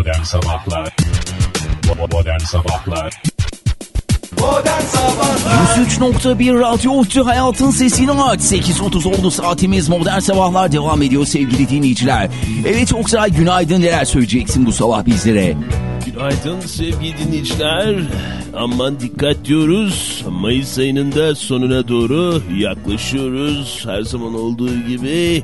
Modern Sabahlar Modern Sabahlar Modern Sabahlar 103.1 Radyo Ottu Hayatın Sesini aç. 8.30 oldu saatimiz Modern Sabahlar devam ediyor sevgili dinleyiciler. Evet Oktay günaydın neler söyleyeceksin bu sabah bizlere? Günaydın sevgili dinleyiciler. Aman dikkat diyoruz. Mayıs ayının da sonuna doğru yaklaşıyoruz. Her zaman olduğu gibi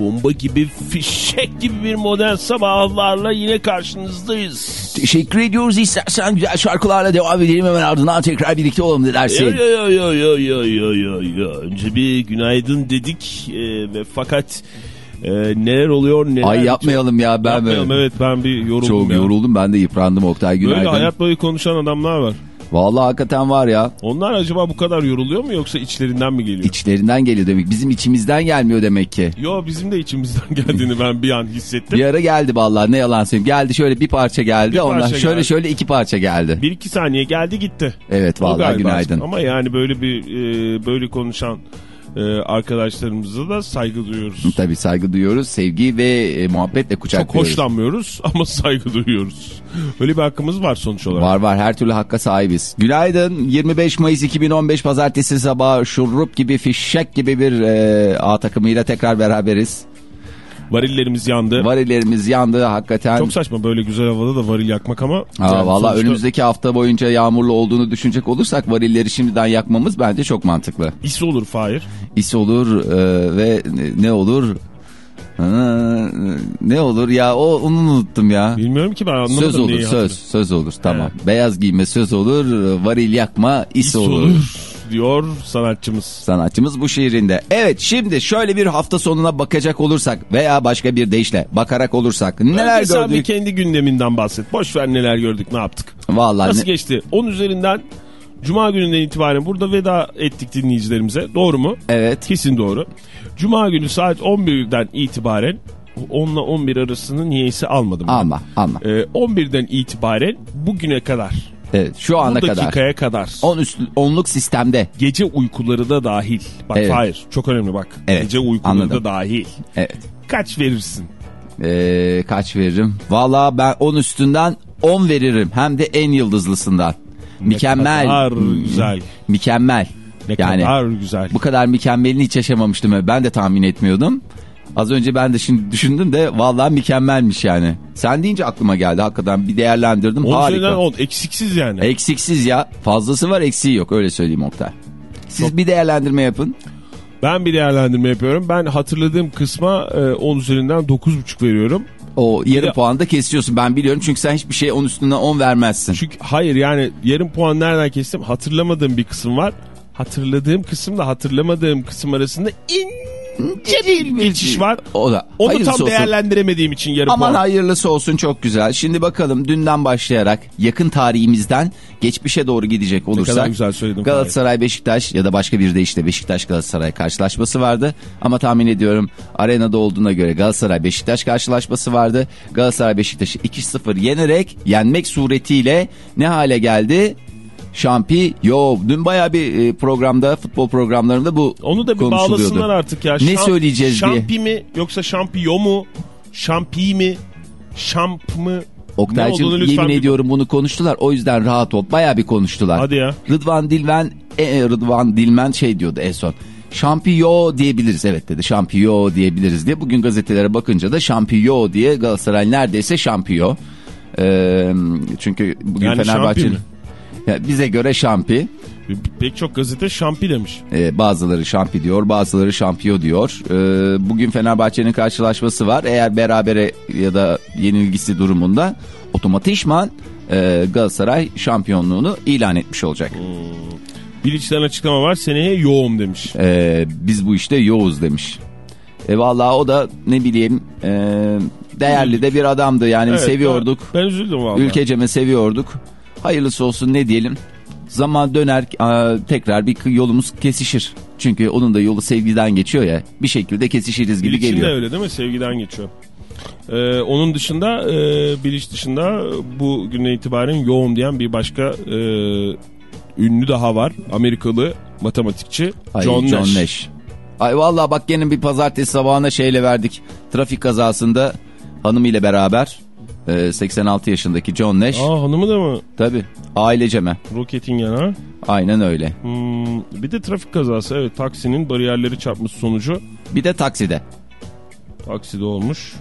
bomba gibi fişek gibi bir modern sabahlarla yine karşınızdayız. Teşekkür ediyoruz. İstersen güzel şarkılarla devam edelim hemen ardından tekrar birlikte olalım ne dersin? Yo yo yo yo yo yo yo yo. Önce bir günaydın dedik e, ve fakat e, neler oluyor neler Ay yapmayalım ya ben Yapmayalım evet ben bir yoruldum Çok ya. yoruldum ben de yıprandım Oktay günaydın. Böyle hayat boyu konuşan adamlar var. Vallahi hakikaten var ya. Onlar acaba bu kadar yoruluyor mu yoksa içlerinden mi geliyor? İçlerinden geliyor demek. Bizim içimizden gelmiyor demek ki. Yo bizim de içimizden geldiğini ben bir an hissettim. Bir ara geldi vallahi ne yalan söyleyeyim. Geldi şöyle bir parça geldi. Bir Ondan parça şöyle geldi. şöyle iki parça geldi. Bir iki saniye geldi gitti. Evet vallahi günaydın. Ama yani böyle bir e, böyle konuşan e, arkadaşlarımıza da saygı duyuyoruz. Tabii saygı duyuyoruz. Sevgi ve e, muhabbetle Çok kucaklıyoruz. hoşlanmıyoruz ama saygı duyuyoruz. Öyle bir hakkımız var sonuç olarak. Var var her türlü hakka sahibiz. Günaydın 25 Mayıs 2015 Pazartesi sabahı şurup gibi fişek gibi bir e, A takımıyla tekrar beraberiz. Varillerimiz yandı. Varillerimiz yandı hakikaten. Çok saçma böyle güzel havada da varil yakmak ama. Aa, yani Valla sonuçta önümüzdeki hafta boyunca yağmurlu olduğunu düşünecek olursak varilleri şimdiden yakmamız bence çok mantıklı. is olur Fahir. İs olur e, ve ne- olur? Ha, ne olur ya o onu unuttum ya. Bilmiyorum ki ben anlamadım. Söz olur söz söz olur tamam. Beyaz giyme söz olur varil yakma is, Is olur. olur diyor sanatçımız. Sanatçımız bu şiirinde. Evet şimdi şöyle bir hafta sonuna bakacak olursak veya başka bir deyişle bakarak olursak neler Önce sen bir gördük? kendi gündeminden bahset. Boş ver neler gördük ne yaptık. Vallahi Nasıl ne- geçti? 10 üzerinden Cuma gününden itibaren burada veda ettik dinleyicilerimize. Doğru mu? Evet. Kesin doğru. Cuma günü saat 11'den itibaren 10 ile 11 arasını niyeyse almadım. Ama ama Ee, 11'den itibaren bugüne kadar, evet şu ana bu kadar dakikaya kadar, 10 üst, onluk sistemde. gece uykuları da dahil. Bak Evet. hayır çok önemli bak. Evet, Gece uykuları anladım. da dahil. Evet. Kaç verirsin? Ee, kaç veririm? Valla ben 10 üstünden 10 veririm. Hem de en yıldızlısından. Mükemmel. kadar Hmm, güzel. Mükemmel. Ne yani kadar güzel. bu kadar mükemmelini hiç yaşamamıştım. Ben de tahmin etmiyordum. Az önce ben de şimdi düşündüm de vallahi mükemmelmiş yani. Sen deyince aklıma geldi hakikaten bir değerlendirdim. 10 Harika. üzerinden 10 eksiksiz yani. Eksiksiz ya. Fazlası var eksiği yok öyle söyleyeyim Oktay. Siz bir değerlendirme yapın. Ben bir değerlendirme yapıyorum. Ben hatırladığım kısma e, 10 üzerinden 9,5 veriyorum. O yarım puan da kesiyorsun ben biliyorum çünkü sen hiçbir şeye 10 üstünden 10 vermezsin. Çünkü hayır yani yarım puan nereden kestim? Hatırlamadığım bir kısım var. Hatırladığım kısımla hatırlamadığım kısım arasında ince bir geçiş var. O da. Onu Hayırlısı tam olsun. değerlendiremediğim için yarım Aman puan. hayırlısı olsun çok güzel. Şimdi bakalım dünden başlayarak yakın tarihimizden geçmişe doğru gidecek olursak. kadar güzel söyledin Galatasaray Beşiktaş ya da başka bir de işte Beşiktaş Galatasaray karşılaşması vardı. Ama tahmin ediyorum arenada olduğuna göre Galatasaray Beşiktaş karşılaşması vardı. Galatasaray Beşiktaş'ı 2-0 yenerek yenmek suretiyle ne hale geldi? Şampiyon. Dün baya bir e, programda futbol programlarında bu Onu da bir bağlasınlar artık ya. Ne söyleyeceğiz diye. Şampi mi yoksa şampiyo mu? Şampi mi? Şamp mı? Oktay'cığım yemin bir- ediyorum bunu konuştular. O yüzden rahat ol. Baya bir konuştular. Hadi ya. Rıdvan Dilmen, e, e, Rıdvan Dilmen şey diyordu en son. Şampiyo diyebiliriz evet dedi. Şampiyo diyebiliriz diye. Bugün gazetelere bakınca da şampiyo diye Galatasaray neredeyse şampiyo. Ee, çünkü bugün Yani Fenerbahçe şampi mi? Ya bize göre şampi. Pek çok gazete şampi demiş. Ee, bazıları şampi diyor, bazıları şampiyo diyor. Ee, bugün Fenerbahçe'nin karşılaşması var. Eğer berabere ya da yenilgisi durumunda otomatikman e, Galatasaray şampiyonluğunu ilan etmiş olacak. Bilic'ten açıklama var. Seneye yoğum demiş. Ee, biz bu işte yoğuz demiş. E vallahi o da ne bileyim e, değerli de bir adamdı yani Evet, seviyorduk. Ben, ben üzüldüm valla. Ülkeceme seviyorduk. Hayırlısı olsun ne diyelim. Zaman döner tekrar bir yolumuz kesişir. Çünkü onun da yolu sevgiden geçiyor ya. Bir şekilde kesişiriz gibi de geliyor. öyle değil mi? Sevgiden geçiyor. Ee, onun dışında e, Bilic dışında bu günden itibaren yoğum diyen bir başka e, ünlü daha var. Amerikalı matematikçi Ay, John, John Nash. Nash. Ay vallahi bak gene bir pazartesi sabahına şeyle verdik. Trafik kazasında hanımıyla beraber Ee, 86 yaşındaki John Nash. Aa hanımı da mı? Tabii aileceme. Roketingen ha? Aynen öyle. Hmm, bir de trafik kazası evet taksinin bariyerleri çarpması sonucu Bir de takside. takside olmuş.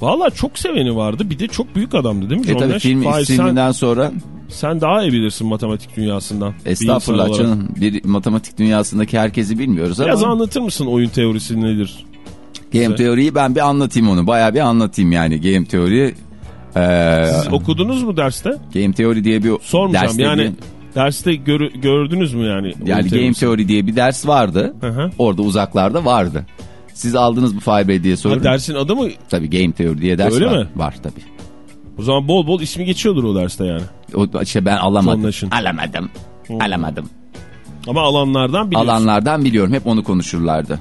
Valla çok seveni vardı bir de çok büyük adamdı değil mi E John tabii Nash? film Fahir, sen, sonra sen daha iyi bilirsin matematik dünyasından. bir estağfurullah olarak. canım bir matematik dünyasındaki herkesi bilmiyoruz Biraz ama anlatır mısın oyun teorisi nedir? game teoriyi ben bir anlatayım onu. Bayağı bir anlatayım yani game teori. Ee, Siz okudunuz mu derste? game teori diye bir Sormayacağım derste yani bir- derste gör- gördünüz mü yani? yani game teori diye bir ders vardı. Hı hı. Orada uzaklarda vardı. Siz aldınız mı Fahir Bey diye Ha, soruyorum. dersin adı mı? Tabii game teori diye ders Öyle var. mi? Var tabii. O zaman bol bol ismi geçiyordur o derste yani. O, işte ben alamadım. Tonlaşın. Alamadım. Alamadım. Ama alanlardan biliyorsun. Alanlardan biliyorum. Hep onu konuşurlardı.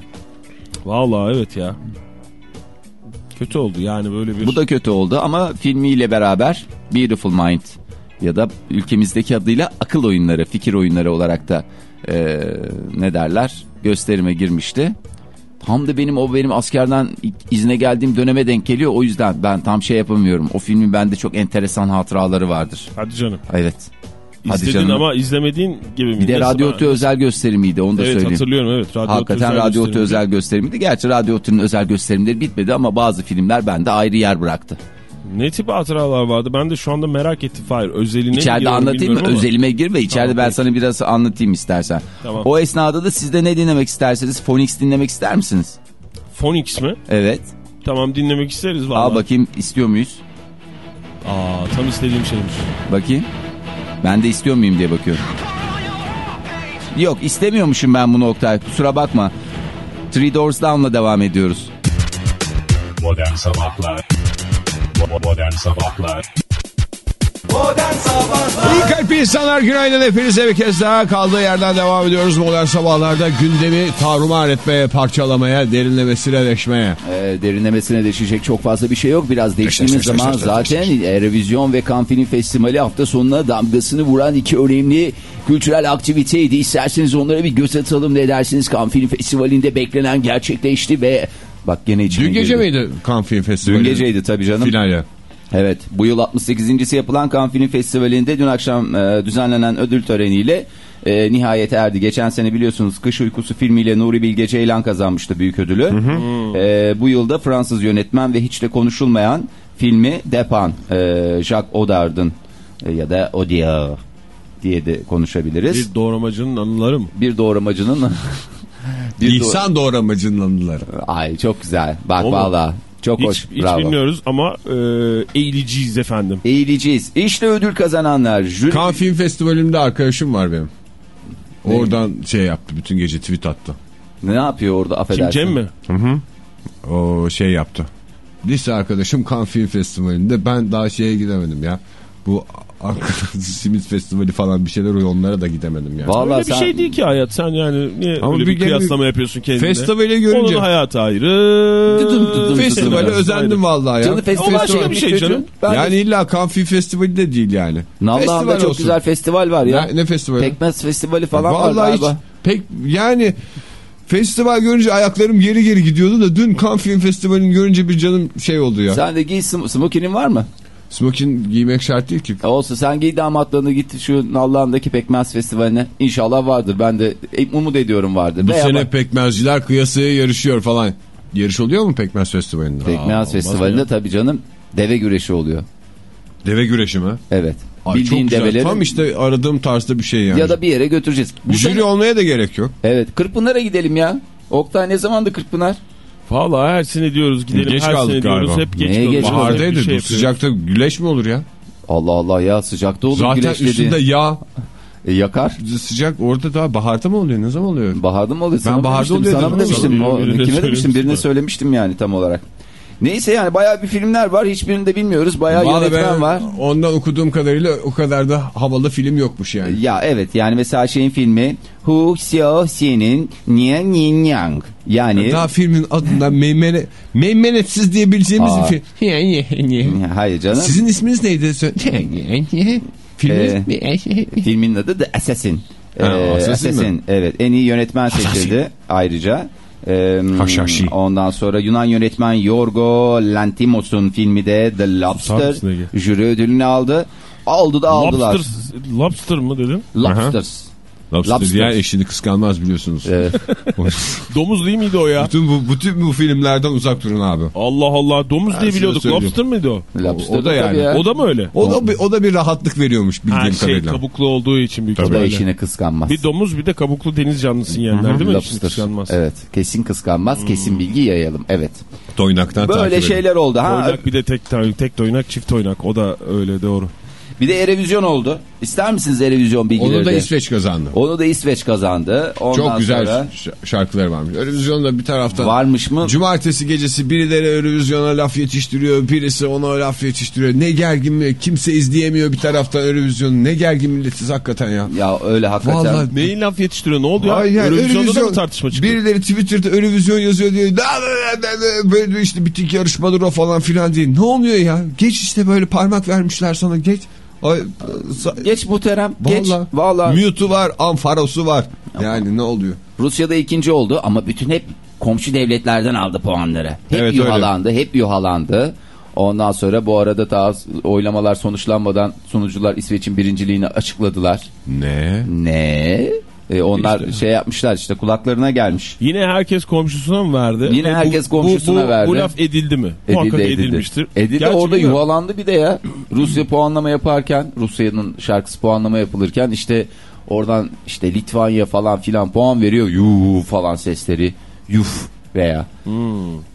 Vallahi evet ya. Kötü oldu yani böyle bir... Bu da kötü oldu ama filmiyle beraber Beautiful Mind ya da ülkemizdeki adıyla akıl oyunları, fikir oyunları olarak da e, ne derler gösterime girmişti. Tam da benim o benim askerden izne geldiğim döneme denk geliyor. O yüzden ben tam şey yapamıyorum. O filmin bende çok enteresan hatıraları vardır. Hadi canım. Evet. Canım. ama izlemediğin gibi mi? Bir de Radyo Otü özel gösterimiydi onu da Evet söyleyeyim. hatırlıyorum evet. Radyo Hakikaten Otü Radyo Otü özel gösterimiydi. Gerçi Radyo Otü'nün özel gösterimleri bitmedi ama bazı filmler bende ayrı yer bıraktı. Ne tip hatıralar vardı? Ben de şu anda merak ettim. Hayır özeline İçeride anlatayım mı? ama. Özelime girme. İçeride Tamam, ben peki. sana biraz anlatayım istersen. Tamam. O esnada da siz de ne dinlemek isterseniz Phoenix dinlemek ister misiniz? Phonics mi? Evet. Tamam dinlemek isteriz valla. Al bakayım istiyor muyuz? Aa tam istediğim şeymiş. Bakayım. Ben de istiyor muyum diye bakıyorum. Yok istemiyormuşum ben bunu Oktay. Kusura bakma. Three Doors Down'la devam ediyoruz. Modern Sabahlar Modern Sabahlar İyi kalp insanlar günaydın hepinize bir kez daha kaldığı yerden devam ediyoruz modern sabahlarda gündemi tarumar etmeye, parçalamaya, derinlemesine deşmeye. Ee, derinlemesine deşecek çok fazla bir şey yok. Biraz değiştiğimiz Deş, zaman deş, deş, zaten e, Revizyon ve Film Festivali hafta sonuna damgasını vuran iki önemli kültürel aktiviteydi. İsterseniz onlara bir göz atalım ne dersiniz? Film Festivali'nde beklenen gerçekleşti ve bak gene içime Dün gece girdi. miydi Film Festivali? Dün geceydi tabii canım. Finali. Evet bu yıl 68.si yapılan Cannes Film Festivali'nde dün akşam e, düzenlenen ödül töreniyle e, nihayete erdi. Geçen sene biliyorsunuz Kış Uykusu filmiyle Nuri Bilge Ceylan kazanmıştı büyük ödülü. E, bu yılda Fransız yönetmen ve hiç de konuşulmayan filmi Depan, e, Jacques Audard'ın e, ya da Audiard diye de konuşabiliriz. Bir doğramacının anıları mı? Bir, doğramacının... bir doğ- İhsan doğramacının anıları. Ay çok güzel. Bak valla çok Hiç, hoş. hiç Bravo. bilmiyoruz ama e, eğiliciyiz efendim. Eğileceğiz. İşte ödül kazananlar. Jüri... Cannes Film Festivali'nde arkadaşım var benim. Oradan şey yaptı bütün gece tweet attı. Ne yapıyor orada Kim affedersin? Cem mi? O şey yaptı. Lise arkadaşım Cannes Film Festivali'nde ben daha şeye gidemedim ya. Bu Ankara Simit Festivali falan bir şeyler oluyor onlara da gidemedim ya. Vallahi Öyle bir sen- şey değil ki hayat. Sen yani niye Ama öyle bir bir, kıyaslama yapıyorsun kendine? Festivali görünce- Onun hayatı ayrı. Dıdım dıdım Festivale dıdım. özendim vallahi ya. Canı festival O başka bir şey canım. Ben yani illa Film Festivali de değil yani. Nallıhan'da Festival çok olsun. güzel festival var ya. Ne, ne festivali? Pekmez festivali falan var Vallahi hiç galiba. pek yani festival görünce ayaklarım geri geri gidiyordu da dün Cannes Film Festivali'ni görünce bir canım şey oldu ya. Sen de giy sm- smokinin var mı? Smoking giymek şart değil ki. E Olsa sen giy damatlığını git şu Nallıhan'daki Pekmez festivaline. İnşallah vardır. Ben de e, umut ediyorum vardır. Bu Veya sene bak- pekmezciler kıyasıya yarışıyor falan. Yarış oluyor mu Pekmez Festivali'nde? Pekmez festivalinde tabii canım deve güreşi oluyor. Deve güreşi mi? Evet. Ay Bildiğin çok güzel. develerin Tam işte aradığım tarzda bir şey yani. ya da bir yere götüreceğiz. Bu Jüri sene- olmaya da gerek yok. Evet. Kırkpınar'a gidelim ya. Oktay ne zamandı Kırkpınar? Valla her sene diyoruz gidelim. Geç her kaldık sene diyoruz. galiba. Hep geç Neye kalıyoruz. geç kaldık? Hep bir Bahardaydı. şey bu yapıyoruz. sıcakta güleş mi olur ya? Allah Allah ya sıcakta olur Zaten güneş dedi. üstünde yağ E, yakar. sıcak orada daha baharda mı oluyor? Ne zaman oluyor? Baharda mı oluyor? Sana mı baharda demiştim? oluyor Sana mı dedim. demiştim? Sana O, birine kime demiştim? söylemiştim Birine söylemiştim yani tam olarak. Neyse yani bayağı bir filmler var. Hiçbirini de bilmiyoruz. Bayağı Vallahi yönetmen var. ondan okuduğum kadarıyla o kadar da havalı film yokmuş yani. Ya evet yani mesela şeyin filmi Hu Xiao Xi'nin Nian Yin Yang. Yani Daha filmin adından meymene, meymenetsiz diyebileceğimiz Aa. bir film. hayır canım. Sizin isminiz neydi? Filminiz Filmin adı The Assassin. Ha, Ee, Assassin mi? Evet en iyi yönetmen seçildi ayrıca. Ee, Haşhaşi. Ondan sonra Yunan yönetmen Yorgo Lantimos'un filmi de The Lobster jüri ödülünü aldı. Aldı da aldılar. Lobster, lobster mı dedin? Lobsters. Lobster, Lobster. diyen eşini kıskanmaz biliyorsunuz. Evet. Domuz değil miydi o ya? bütün, bu, bütün bu filmlerden uzak durun abi. Allah Allah domuz diye size biliyorduk. Lobster mıydı o? Lobster O da tabii yani. ya. O da mı öyle? O da, bir, o da bir rahatlık veriyormuş bildiğim Her şey kadarıyla. kabuklu olduğu için büyük O da ihtimalle. eşini kıskanmaz. Bir domuz bir de kabuklu deniz canlısı yiyenler değil mi? Lobster. kıskanmaz. Evet. Kesin kıskanmaz. Kesin bilgi yayalım. Evet. Toynaktan Böyle şeyler oldu. Ha, Oynak bir de tek, tek oynak çift oynak. O da öyle doğru. Bir de Erevizyon oldu. İster misiniz Erevizyon bilgileri Onu da? İsveç kazandı. Onu da İsveç kazandı. Ondan Çok güzel sonra şarkıları varmış. Eurovizyonda bir taraftan varmış mı? Cumartesi gecesi birileri Eurovizyon'a laf yetiştiriyor. Birisi ona laf yetiştiriyor. Ne gergin mi? Kimse izleyemiyor bir taraftan Eurovizyon'u. Ne gergin milletiz hakikaten ya. Ya öyle hakikaten. Vallahi Neyin laf yetiştiriyor? Ne oldu ya? Ay yani Eurovizyonda da mı tartışma çıktı? Birileri Twitter'da Eurovision yazıyor diyor. "Da, da, da, da, Böyle işte bitik yarışmadır o falan filan değil. Ne oluyor ya? Geç işte böyle parmak vermişler sana geç. Ay, Geç muhterem. Geç. Vallahi. Vallahi. Mute'u var, Amfarosu var. Yani ne oluyor? Rusya'da ikinci oldu ama bütün hep komşu devletlerden aldı puanları. Hep Evet, öyle. yuhalandı, hep yuhalandı. Ondan sonra bu arada daha oylamalar sonuçlanmadan sunucular İsveç'in birinciliğini açıkladılar. Ne? Ne? E, onlar şey yapmışlar işte kulaklarına gelmiş. Yine herkes komşusuna mı verdi? Yine herkes bu, komşusuna bu, bu, verdi. Bu laf edildi mi? Edildi, Muhakkak edildi. edilmiştir. Edildi Gerçi orada bilmiyorum. yuvalandı bir de ya. Rusya puanlama yaparken Rusya'nın şarkısı puanlama yapılırken işte oradan işte Litvanya falan filan puan veriyor. Yuh falan sesleri. Yuf veya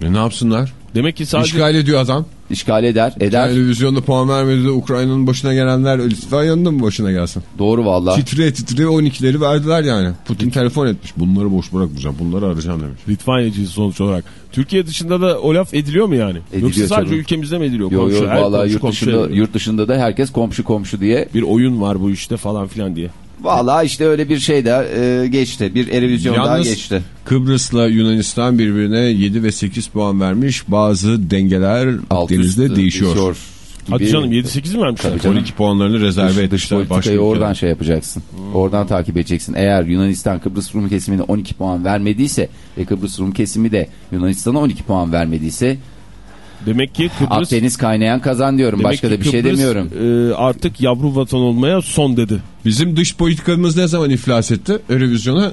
E, ne yapsınlar? Demek ki sadece İşgal ediyor adam. işgal eder. Eder. Televizyonda puan vermedi de Ukrayna'nın başına gelenler Litvanya'nın da mı başına gelsin? Doğru valla. Titreye titreye 12'leri verdiler yani. Putin telefon etmiş. Bunları boş bırakmayacağım. Bunları arayacağım demiş. Litvanyacıyız sonuç olarak. Türkiye dışında da o laf ediliyor mu yani? Ediliyor Yoksa sadece canım. ülkemizde mi ediliyor? Yo Komşu, yo her valla dışında, yurt dışında da herkes komşu komşu diye. Bir oyun var bu işte falan filan diye. Valla işte öyle bir şey de e, geçti. Bir Erevizyon daha Yalnız geçti. Kıbrıs'la Yunanistan birbirine 7 ve 8 puan vermiş. Bazı dengeler Alt denizde üst, değişiyor. gibi. Hadi canım 7-8 mi vermişler? Tabii canım. 12 puanlarını rezerve dış etmişler. politikayı oradan şey yapacaksın. Oradan takip edeceksin. Eğer Yunanistan Kıbrıs Rum kesimine 12 puan vermediyse ve Kıbrıs Rum kesimi de Yunanistan'a 12 puan vermediyse Demek ki Kıbrıs... Akdeniz kaynayan kazan diyorum. demek Başka da bir şey Kıbrıs, demiyorum. e, artık yavru vatan olmaya son dedi. Bizim dış politikamız ne zaman iflas etti? Eurovizyona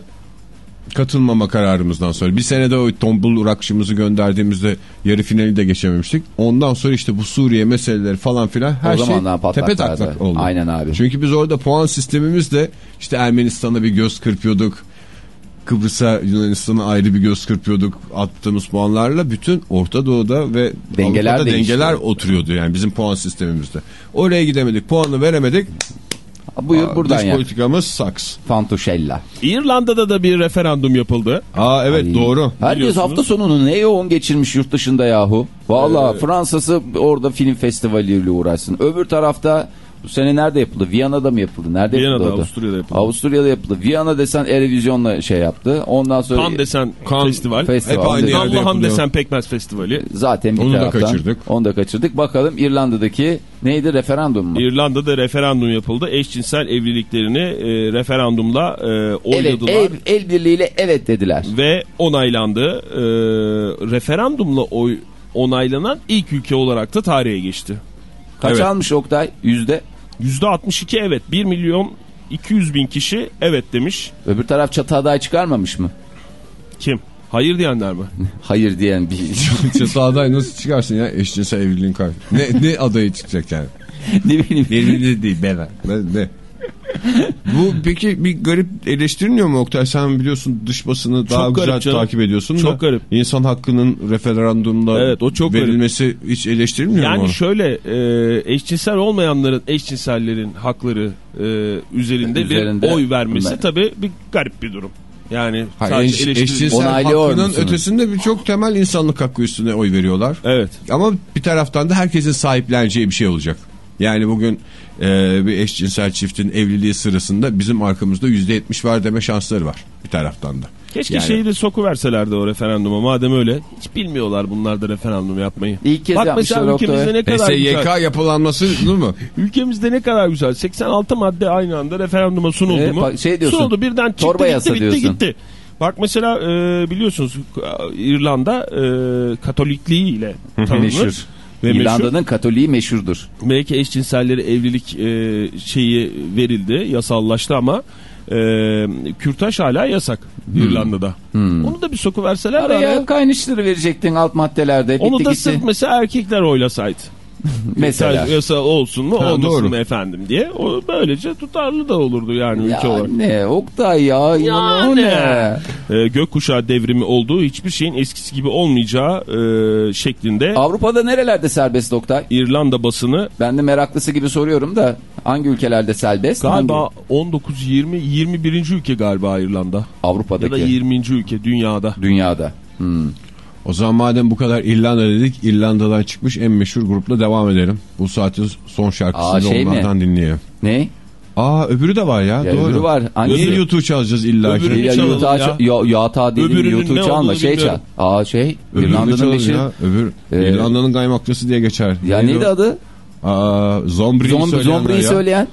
katılmama kararımızdan sonra. Bir senede o tombul urakşımızı gönderdiğimizde yarı finali de geçememiştik. Ondan sonra işte bu Suriye meseleleri falan filan her O şey tepe taklak oldu. Aynen abi. Çünkü biz orada puan sistemimizle işte Ermenistan'a bir göz kırpıyorduk. Kıbrıs'a Yunanistan'a ayrı bir göz kırpıyorduk attığımız puanlarla bütün Orta Doğu'da ve Dengeler Avrupa'da değişti. dengeler oturuyordu yani bizim puan sistemimizde. Oraya gidemedik puanı veremedik. Buyur buradan Dış yap. politikamız saks. Fantuşella. İrlanda'da da bir referandum yapıldı. Aa evet Ay. doğru. Herkes hafta sonunu ne yoğun geçirmiş yurt dışında yahu. Valla Fransa'sı orada film festivaliyle uğraşsın. Öbür tarafta bu sene nerede yapıldı? Viyana'da mı yapıldı? Nerede Viyana'da, yapıldı? da? Avusturya'da yapıldı. Avusturya'da yapıldı. Viyana desen Erevizyon'la şey yaptı. Ondan sonra Kan desen Kan festival. festival. Hep aynı yerde Allah'ım yapılıyor. desen pekmez festivali. Zaten bir Onu da taraftan. kaçırdık. Onu da kaçırdık. Bakalım İrlanda'daki neydi referandum mu? İrlanda'da referandum yapıldı. Eşcinsel evliliklerini e, referandumla e, evet, oyladılar. el, el birliğiyle evet dediler. Ve onaylandı. E, referandumla oy onaylanan ilk ülke olarak da tarihe geçti. Kaç Evet. almış Oktay? Yüzde. %62 evet. 1 milyon 200 bin kişi evet demiş. Öbür taraf çatı aday çıkarmamış mı? Kim? Hayır diyenler mi? Hayır diyen bir Çatı aday nasıl çıkarsın ya eşcinsel evliliğin karşı. Ne, ne adayı çıkacak yani? ne bileyim. Birbirine değil. Ne, ne? Bu peki bir garip eleştirilmiyor mu Oktay? Sen biliyorsun dış basını daha Çok güzel garip canım. takip ediyorsun da. Çok garip. İnsan hakkının referandumda Evet, o çok verilmesi hiç eleştirilmiyor mu? Yani şöyle e, eşcinsel olmayanların eşcinsellerin hakları e, üzerinde, Üzerinde. bir oy vermesi Ben- tabii bir garip bir durum. Yani Hayır, sadece eş- eşcinsel Onaylıyor hakkının musunuz? ötesinde birçok temel insanlık hakkı üstüne oy veriyorlar. Evet. Ama bir taraftan da herkesin sahipleneceği bir şey olacak. Yani bugün e, bir eşcinsel çiftin evliliği sırasında bizim arkamızda %70 var deme şansları var bir taraftan da. Keşke Yani- şeyi de sokuverselerdi o referanduma. Madem öyle hiç bilmiyorlar bunlar da referandum yapmayı. İlk kez Bak yapmışlar mesela ülkemizde ne kadar güzel. PSYK yapılanması değil mi? Ülkemizde ne kadar güzel. 86 madde aynı anda referanduma sunuldu E, mu? şey diyorsun, sunuldu birden çıktı torba gitti yasa bitti diyorsun. gitti. Bak mesela e, biliyorsunuz İrlanda e, Katolikliğiyle tanınır. Meşhur. Ve meşhur. İrlanda'nın Katoliği meşhurdur. Belki eşcinselleri evlilik e, şeyi verildi, yasallaştı ama e, kürtaj hala yasak İrlanda'da. Onu da bir soku verseler Araya araya. kaynıştırı verecektin alt maddelerde. Onu da gitti. sırf mesela erkekler oylasaydı. Mesela. Yasa, olsun mu Ha, olmasın doğru. mı efendim diye. O böylece tutarlı da olurdu yani ülke Ya olarak. ne Oktay ya. Ya Yani. ne? Ee, gökkuşağı devrimi olduğu hiçbir şeyin eskisi gibi olmayacağı e, şeklinde Avrupa'da nerelerde serbest Oktay? İrlanda basını Ben de meraklısı gibi soruyorum da hangi ülkelerde serbest? galiba Hangi? 19 20 21. ülke galiba İrlanda. Ya Avrupa'daki. da 20. ülke dünyada. Dünyada. Hmm. O zaman madem bu kadar İrlanda dedik İrlanda'dan çıkmış en meşhur grupla devam edelim. Bu saatin son şarkısını Aa, şey mi? onlardan dinleyelim. Ne? Aa öbürü de var ya, Ya doğru. öbürü var. Hangisi? Öbür YouTube çalacağız illa ki. Öbürünü Ya, çalalım ya. ya. yatağı dedim Öbürünün YouTube ne çalma şey çal. bilmiyorum. Aa şey İrlanda'nın meşhur. ya. Öbür Ee, İrlanda'nın kaymaklısı diye geçer. Ya neydi o? adı? Aa, Zombri'yi Zom, söyleyenler Zombri'yi söyleyen.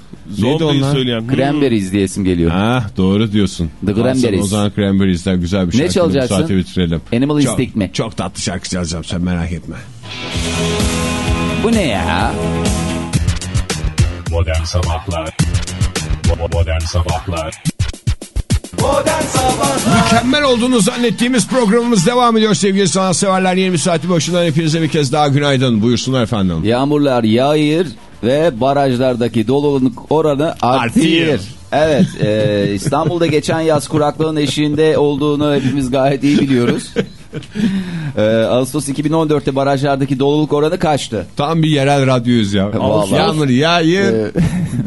Onlar? söyleyen. Hmm. Cranberries diye isim geliyor. Ha, doğru diyorsun. The Cranberries. Aslında O zaman Cranberries'den güzel bir şarkı. çalacaksın? Bu saati bitirelim. Animal Çok- Instinct mi? Çok tatlı şarkı çalacağım sen merak etme. Bu ne ya? Modern Sabahlar Bo- Modern Sabahlar Modern Sabahlar Mükemmel olduğunu zannettiğimiz programımız devam ediyor sevgili sanatseverler. Yeni bir saati başından hepinize bir kez daha günaydın. Buyursunlar efendim. Yağmurlar yağır ve barajlardaki doluluk oranı artıyor. Evet e, İstanbul'da geçen yaz kuraklığın eşiğinde olduğunu hepimiz gayet iyi biliyoruz. E, Ağustos 2014'te barajlardaki doluluk oranı kaçtı? Tam bir yerel radyoyuz ya. Yağmur yağıyor. E,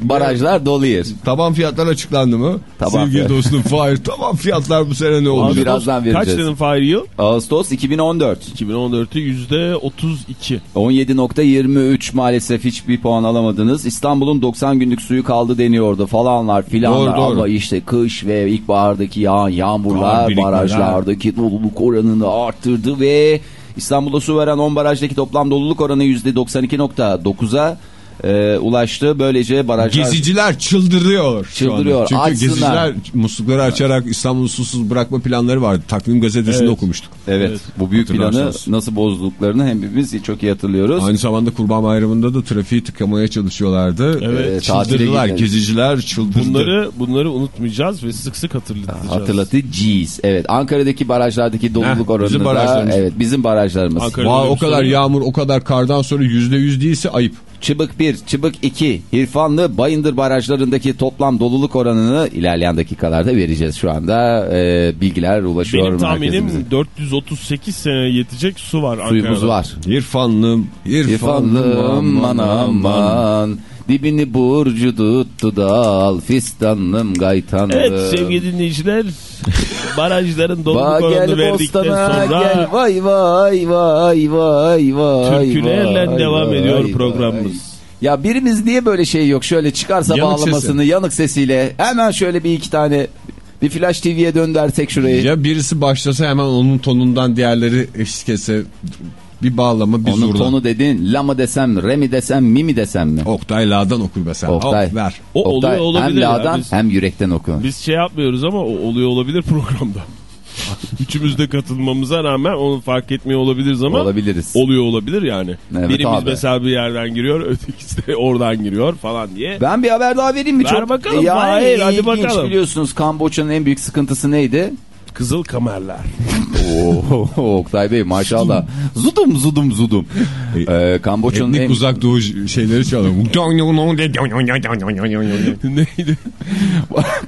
barajlar doluyor. Taban fiyatlar açıklandı mı? Taban Sevgili fiyat. dostum Fahir taban fiyatlar bu sene ne olacak? birazdan Kaç vereceğiz. dedin Fahir yıl? Ağustos 2014. 2014'ü yüzde 32. 17.23 maalesef hiçbir puan alamadınız. İstanbul'un 90 günlük suyu kaldı deniyordu falanlar filanlar. Doğru, doğru. Ama işte kış ve ilkbahardaki yağan yağmurlar birikmeler. barajlardaki doluluk oranını arttırdı ve İstanbul'da su veren 10 barajdaki toplam doluluk oranı %92.9'a e, ulaştı. Böylece barajlar... Geziciler çıldırıyor Çıldırıyor. Çünkü Açsınlar. geziciler muslukları açarak İstanbul'u susuz bırakma planları vardı. Takvim gazetesinde Evet. okumuştuk. Evet, Evet, bu büyük planı nasıl bozduklarını hepimiz çok iyi hatırlıyoruz. Aynı zamanda Kurban Bayramı'nda da trafiği tıkamaya çalışıyorlardı. Evet, çıldırdılar. Geziciler çıldırdı. Bunları bunları unutmayacağız ve sık sık hatırlatacağız. Hatırlatıcıyız. Evet Ankara'daki barajlardaki doluluk oranı bizim da barajlarımız. evet bizim barajlarımız. Vay, o kadar yağmur o kadar kardan sonra yüzde yüz değilse ayıp. Çıbık 1, Çıbık 2, Hirfanlı, Bayındır barajlarındaki toplam doluluk oranını ilerleyen dakikalarda vereceğiz şu anda. Ee, bilgiler ulaşıyor Benim tahminim merkezimize. 438 sene yetecek su var Suyumuz Ankara'da. var. İrfanlım, irfanlım, İrfanlım aman aman dibini burcu tuttu dal fistanlım gaytanlım. Evet sevgili dinleyiciler barajların doluluk oranını gel verdikten bostana sonra gel vay vay vay vay vay Türkülerle vay, devam vay, ediyor vay. programımız. Ya birimiz niye böyle şey yok şöyle çıkarsa Yanık bağlamasını yanık sesiyle hemen şöyle bir iki tane bir Flash TV'ye döndersek şurayı. Ya birisi başlasa hemen onun tonundan diğerleri eşlik etse bir bağlama bir Onun zurna. tonu dedin la mı desem re mi desem mi mi desem mi? Oktay La'dan okur be sen. Oktay. Hop, ver. O oluyor Oktay, olabilir hem ya. la'dan Biz- hem yürekten oku. Biz şey yapmıyoruz ama o oluyor olabilir programda. Üçümüz de katılmamıza rağmen onu fark etmiyor olabiliriz ama Olabiliriz. oluyor olabilir yani. Evet Birimiz abi. mesela bir yerden giriyor, ötekisi de oradan giriyor falan diye. Ben bir haber daha vereyim mi? Ver Çok bakalım, yani hayır, hadi bakalım. biliyorsunuz Kamboçya'nın en büyük sıkıntısı neydi? Kızıl kamerler. Oo, Oktay Bey maşallah. Zudum zudum zudum. Ee, Kamboçya'nın Etnik en... uzak doğu şeyleri çalıyor. Neydi?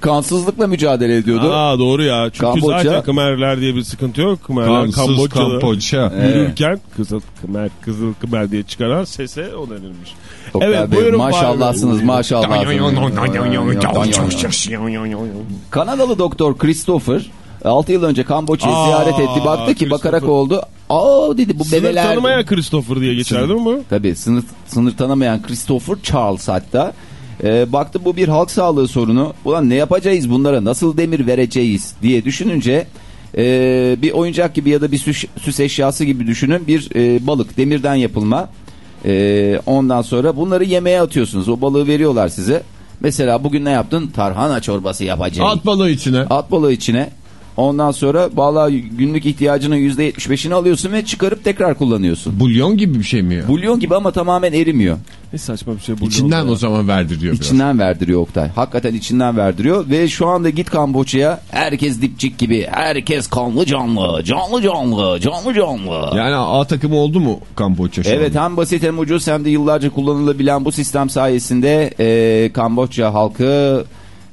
kansızlıkla mücadele ediyordu. Aa doğru ya. Çünkü Kamboçya- zaten Kımerler diye bir sıkıntı yok. Kımerler Kansız Kamboçyalı Kamboçya. yürürken kızıl Kımer, kızıl Kımer diye çıkaran sese o denilmiş. Oktay evet Bey, buyurun. maşallahsınız maşallahsınız. Kanadalı doktor Christopher 6 yıl önce Kamboçya'yı ziyaret etti. Baktı ki bakarak oldu. Aa dedi bu Sınır bebeler. tanımayan Christopher diye geçer değil mi bu? Tabii sınır, sınır tanımayan Christopher Charles hatta. Ee, baktı bu bir halk sağlığı sorunu. Ulan ne yapacağız bunlara nasıl demir vereceğiz diye düşününce e, bir oyuncak gibi ya da bir süs, süs eşyası gibi düşünün bir e, balık demirden yapılma. E, ondan sonra bunları yemeğe atıyorsunuz. O balığı veriyorlar size. Mesela bugün ne yaptın? Tarhana çorbası yapacağım. At balığı içine. At balığı içine. Ondan sonra vallahi günlük ihtiyacının %75'ini alıyorsun ve çıkarıp tekrar kullanıyorsun. Bulyon gibi bir şey mi ya? Bulyon gibi ama tamamen erimiyor. Ne saçma bir şey bu. İçinden o zaman verdiriyor biraz. İçinden verdiriyor Oktay. Hakikaten içinden verdiriyor ve şu anda git Kamboçya'ya herkes dipçik gibi. Herkes kanlı canlı, canlı canlı, canlı canlı. Yani A takımı oldu mu Kamboçya şu Evet anda? hem basit hem ucuz hem de yıllarca kullanılabilen bu sistem sayesinde e, Kamboçya halkı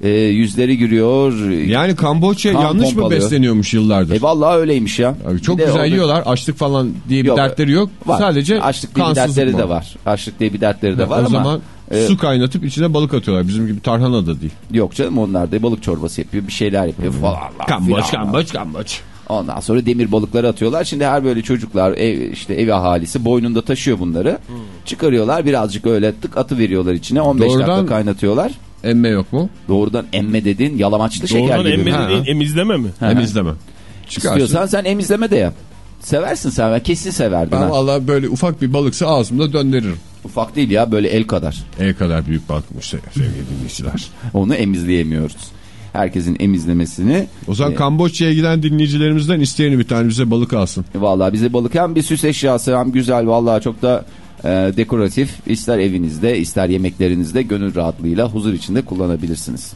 e, yüzleri gülüyor. Yani Kamboçya Kan yanlış mı pompalıyor. besleniyormuş yıllardır? E vallahi öyleymiş ya. Abi çok güzel orada- yiyorlar. Açlık falan diye bir Yok, dertleri yok. Var. Sadece açlık diye bir dertleri var. de var. Açlık diye bir dertleri de Ha, var o ama zaman e, su kaynatıp içine balık atıyorlar. Bizim gibi tarhana da değil. yok canım onlar da balık çorbası yapıyor, bir şeyler yapıyor falan. Kamboç, kamboç, kamboç. Ondan sonra demir balıkları atıyorlar. Şimdi her böyle çocuklar ev, işte ev ahalisi boynunda taşıyor bunları. Çıkarıyorlar birazcık öyle tık atı veriyorlar içine 15 Doğrudan- dakika kaynatıyorlar. Emme yok mu? Doğrudan emme dedin yalamaçlı şeker Doğrudan gibi. emme Ha. dediğin emizleme mi? Ha. Hem izleme. Çıkarsın. İstiyorsan sen emizleme de yap. Seversin sen ben kesin severdin Ben ha. valla böyle ufak bir balıksa ağzımda döndürürüm. Ufak değil ya böyle el kadar. El kadar büyük balıkmış se- sevgili dinleyiciler. Onu emizleyemiyoruz. Herkesin emizlemesini. O zaman e, Kamboçya'ya giden dinleyicilerimizden isteyeni bir tane bize balık alsın. Vallahi bize balık hem bir süs eşyası hem güzel vallahi çok da e, dekoratif. İster evinizde ister yemeklerinizde gönül rahatlığıyla huzur içinde kullanabilirsiniz.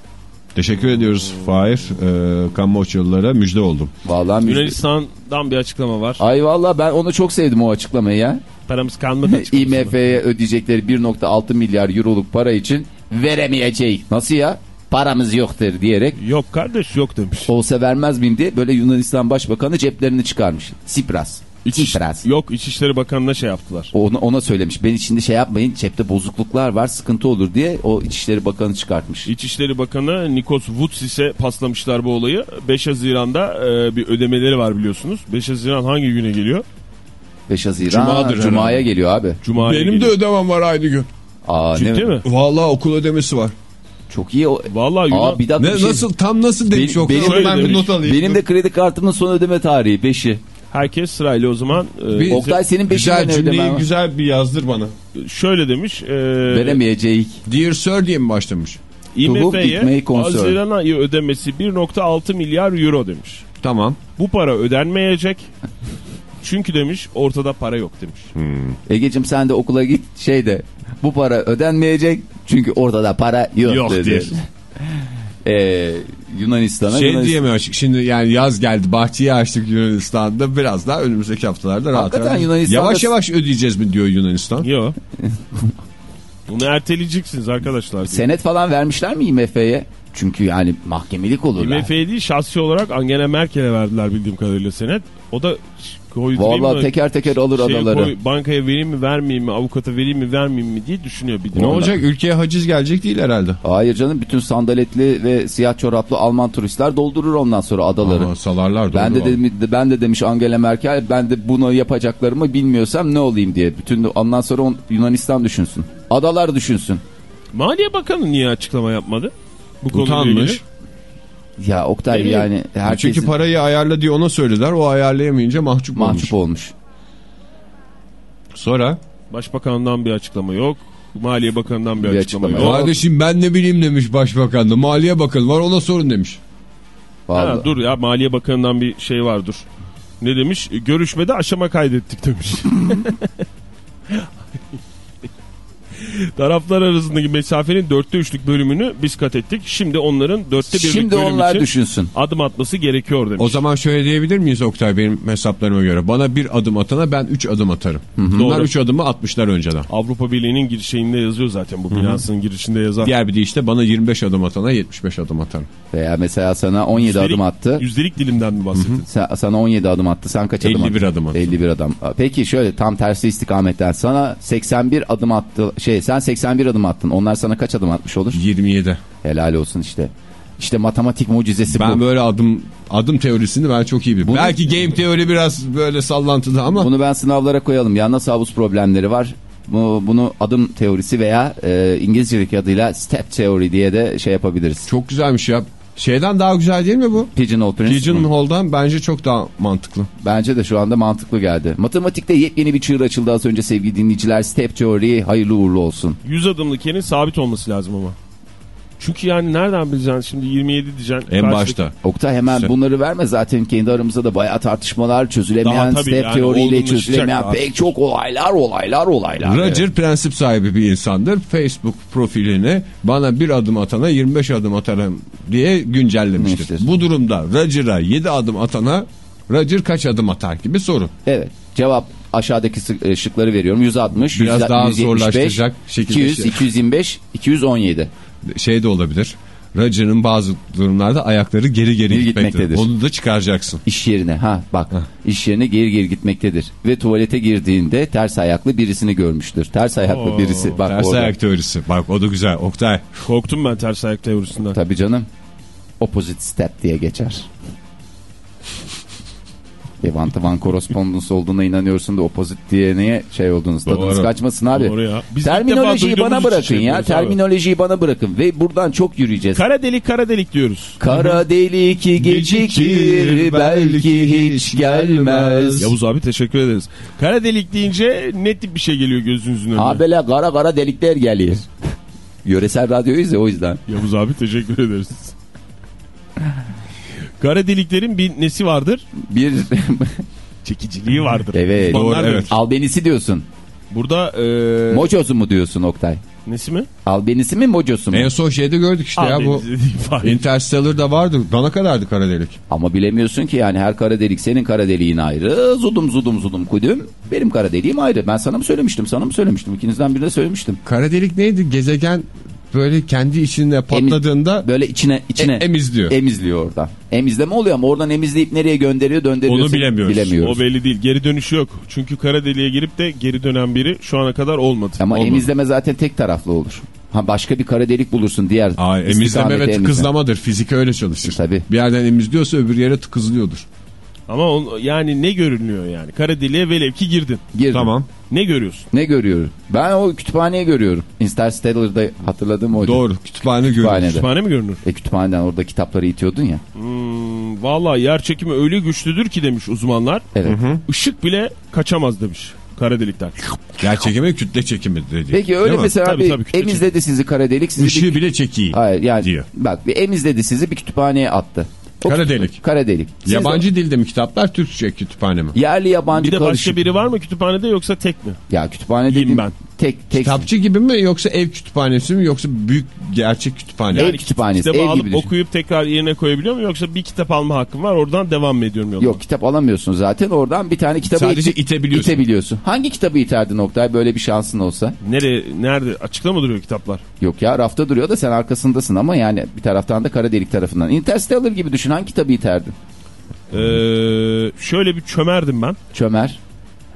Teşekkür ediyoruz Fahir. Ee, Kamboçyalılara müjde oldum. Vallahi müjde- Yunanistan'dan bir açıklama var. Ay vallahi ben onu çok sevdim o açıklamayı ya. Paramız kalmadı açıklaması. IMF'ye ödeyecekleri 1.6 milyar euroluk para için veremeyecek. Nasıl ya? Paramız yoktur diyerek Yok kardeş yok demiş. olsa vermez miyim diye böyle Yunanistan Başbakanı ceplerini çıkarmış. Sipras. İç, Sipras. yok İçişleri Bakanı'na şey yaptılar. Ona, ona söylemiş. Ben içinde şey yapmayın cepte bozukluklar var sıkıntı olur diye o İçişleri Bakanı çıkartmış. İçişleri Bakanı Nikos Voutsis'e paslamışlar bu olayı. 5 Haziran'da e, bir ödemeleri var biliyorsunuz. 5 Haziran hangi güne geliyor? 5 Haziran Cuma'dır Cuma'ya herhalde. geliyor abi. Cuma'ya Benim de geliyor. ödemem var aynı gün. Aa, Ciddi ne, mi? Vallahi okul ödemesi var. Çok iyi. Vallahi Yunan... Aa, bir dakika Ne bir şey- nasıl tam nasıl demiş Benim- benim- ben bir demiş. not alayım. Benim de kredi kartımın son ödeme tarihi 5'i. Herkes sırayla o zaman e, Oktay senin 5'inden Güzel cümleyi güzel bir yazdır bana. şöyle demiş. E, Veremeyecek. Dear Sir diye mi başlamış? IMF'ye. Haziran ayı ödemesi 1.6 milyar euro demiş. Tamam. Bu para ödenmeyecek. Çünkü demiş ortada para yok demiş. Egeciğim sen de okula git şey de bu para ödenmeyecek çünkü orada da para yok, Yok dedi. Ee, Yunanistan'a Şey Yunanistan- diye mi açık? Şimdi yani yaz geldi bahçeyi açtık Yunanistan'da biraz daha önümüzdeki haftalarda rahat. Hakikaten rahat. Yunanistan'da- Yavaş yavaş ödeyeceğiz mi diyor Yunanistan. Yok. Bunu erteleyeceksiniz arkadaşlar. diyor. Senet falan vermişler mi IMF'ye? Çünkü yani mahkemelik olurlar. IMF'ye değil şahsi olarak Angela Merkel'e verdiler bildiğim kadarıyla senet. O da Vallahi mı? teker teker alır Şey adaları. koy- bankaya vereyim mi vermeyeyim mi avukata vereyim mi vermeyeyim mi diye düşünüyor bir Ne olacak? Ülkeye haciz gelecek değil herhalde. Hayır canım bütün sandaletli ve siyah çoraplı Alman turistler doldurur ondan sonra adaları. Ama salarlar ben de, de ben de demiş Angela Merkel ben de bunu yapacaklarımı bilmiyorsam ne olayım diye. Bütün ondan sonra on- Yunanistan düşünsün. Adalar düşünsün. Maliye Bakanı niye açıklama yapmadı? Bu Utanmış. ilgili. Ya Oktay bileyim. yani herkesin Çünkü parayı ayarla diye ona söylediler. O ayarlayamayınca mahcup, mahcup olmuş. olmuş. Sonra Başbakandan bir açıklama yok. Maliye Bakanı'ndan bir, Bir açıklama, açıklama yok. kardeşim ben ne bileyim demiş başbakan da. Maliye Bakanı var ona sorun demiş. Vallahi. Ha, dur ya Maliye Bakanı'ndan bir şey var dur. Ne demiş? Görüşmede aşama kaydettik demiş. Taraflar arasındaki mesafenin dörtte üçlük bölümünü biz kat ettik. Şimdi onların dörtte birlik Şimdi bölüm onlar için düşünsün. adım atması gerekiyor demiş. O zaman şöyle diyebilir miyiz Oktay benim hesaplarıma göre? Bana bir adım atana ben üç adım atarım. Bunlar Doğru. üç adımı atmışlar önceden. Avrupa Birliği'nin girişinde yazıyor zaten bu binasının girişinde yazar. Diğer bir deyişle bana 25 adım atana 75 adım atarım. Veya mesela sana 17 Yüzdelik- adım attı. Yüzdelik dilimden mi bahsettin? Sen- sana 17 adım attı. Sen kaç adım 51 attın? adım attım. 51 adım. Peki şöyle tam tersi istikametten sana 81 adım attı. Şey sen 81 adım attın. Onlar sana kaç adım atmış olur? 27. Helal olsun işte. İşte matematik mucizesi Ben bu. böyle adım adım teorisini ben çok iyi bilirim. Bunu- Belki game teori biraz böyle sallantıda ama Bunu ben sınavlara koyalım. Ya nasıl havuz problemleri var? Bu, bunu adım teorisi veya e, İngilizce'deki adıyla step theory diye de şey yapabiliriz. çok güzelmiş ya. Şeyden daha güzel değil mi bu? Pigeonhole Prince. Pigeonhole'dan bence çok daha mantıklı. Bence de şu anda mantıklı geldi. Matematikte yepyeni bir çığır açıldı az önce sevgili dinleyiciler. Step theory hayırlı uğurlu olsun. 100 adımlık yerin sabit olması lazım ama. Çünkü yani nereden bileceksin şimdi 27 diyeceksin. En Karşıdaki- başta. Oktay hemen Sen- bunları verme zaten kendi aramızda da bayağı tartışmalar çözülemeyen Daha tabii step yani teoriyle çözülemeyen daha. pek çok olaylar olaylar olaylar. Roger prensip sahibi bir insandır. Facebook profilini bana bir adım atana 25 adım atarım diye güncellemiştir. İşte. Bu durumda Roger'a 7 adım atana Roger kaç adım atar gibi soru. Evet cevap aşağıdaki e, şıkları veriyorum 160 Biraz 100, daha 175, zorlaştıracak şekilde 200 şey. 225 217 Şey de olabilir. Roger'ın bazı durumlarda ayakları geri geri Geri gitmektedir. gitmektedir. Onu da çıkaracaksın. İş yerine ha bak iş yerine geri geri gitmektedir ve tuvalete girdiğinde ters ayaklı birisini görmüştür. Ters ayaklı Oo, birisi bak Ters orada. ayak teorisi. Bak o da güzel. Oktay. Korktum ben ters ayak teorisinden. Tabii canım. Opposite step diye geçer. To one correspondence olduğuna inanıyorsun da opposite diye niye şey oldunuz tadınız Doğru. kaçmasın abi. Doğru ya. Biz Terminolojiyi bana bırakın şey ya. abi. Terminolojiyi bana bırakın ve buradan çok yürüyeceğiz. Kara delik kara delik diyoruz. Kara delik gecikir belki hiç gelmez. Yavuz abi teşekkür ederiz. Kara delik deyince net tip bir şey geliyor gözünüzün önüne. Ha böyle kara kara delikler geliyor. Yöresel radyoyuz ya o yüzden. Yavuz abi teşekkür ederiz. Kara deliklerin bir nesi vardır? Bir Çekiciliği vardır. evet. Doğru, evet. Albenisi diyorsun. Burada e, Mocosu mu diyorsun Oktay? nesi mi? Albenisi mi mocosu mu? En son şeyde gördük işte ya bu. Interstellar'da vardı. Bana kadardı kara delik. Ama bilemiyorsun ki yani her kara delik senin kara deliğin ayrı. Zudum zudum zudum kudüm. Benim kara deliğim ayrı. Ben sana mı söylemiştim sana mı söylemiştim? İkinizden birine söylemiştim. Kara delik neydi? Gezegen böyle kendi içinde patladığında Böyle içine içine E- emizliyor. Emizliyor oradan. Emizleme oluyor ama oradan emizleyip nereye gönderiyor döndürüyor. Onu bilemiyoruz. Bilemiyoruz. O belli değil. Geri dönüşü yok. Çünkü kara deliğe girip de geri dönen biri şu ana kadar olmadı. Ama Olmadı. emizleme zaten tek taraflı olur. Ha başka bir kara delik bulursun diğer. Aa, emizleme ve emizleme. tıkızlamadır. Fizik öyle çalışır. Tabii. Bir yerden emizliyorsa öbür yere tıkızlıyordur. Ama on- yani ne görünüyor yani? Kara deliğe velev ki girdin. Girdim. Tamam. Ne görüyorsun? Ne görüyorum? Ben o kütüphaneye görüyorum. Interstellar'da hatırladığım oydu. Doğru. Kütüphane. Kütüphanede. Kütüphane mi görünür? E kütüphaneden orada kitapları itiyordun ya. Hmm, Valla yer çekimi öyle güçlüdür ki demiş uzmanlar. Evet. Işık bile kaçamaz demiş kara delikten. Yer çekimi kütle çekimi dedi. Peki öyle Değil mesela Tabii, bir tabii, emizledi sizi kara delik. Sizi Işığı bir... bile çekiyor. Hayır yani diyor. bak bir emizledi sizi bir kütüphaneye attı. O Kara delik. Kara delik. Siz Yabancı dilde mi kitaplar Türkçe kütüphane mi? yerli yabancı Bir de karışık. başka biri var mı kütüphanede yoksa tek mi? Ya kütüphane dediğim ben. Tek tek Kitapçı gibi mi yoksa ev kütüphanesi mi yoksa büyük gerçek kütüphane? Ev mi? kütüphanesi, Kitabı ev alıp gibi okuyup tekrar yerine koyabiliyor mu yoksa bir kitap alma hakkım var oradan devam mı ediyorum yoluma? Yok kitap alamıyorsun zaten oradan bir tane kitabı Sadece ite- itebiliyorsun. itebiliyorsun. Hangi kitabı iterdin Oktay böyle bir şansın olsa? Nereye, nerede? Açıkta mı duruyor kitaplar? Yok ya rafta duruyor da sen arkasındasın ama yani bir taraftan da kara delik tarafından. Interstellar gibi düşün hangi kitabı iterdin? Ee, şöyle bir çömerdim ben. Çömer.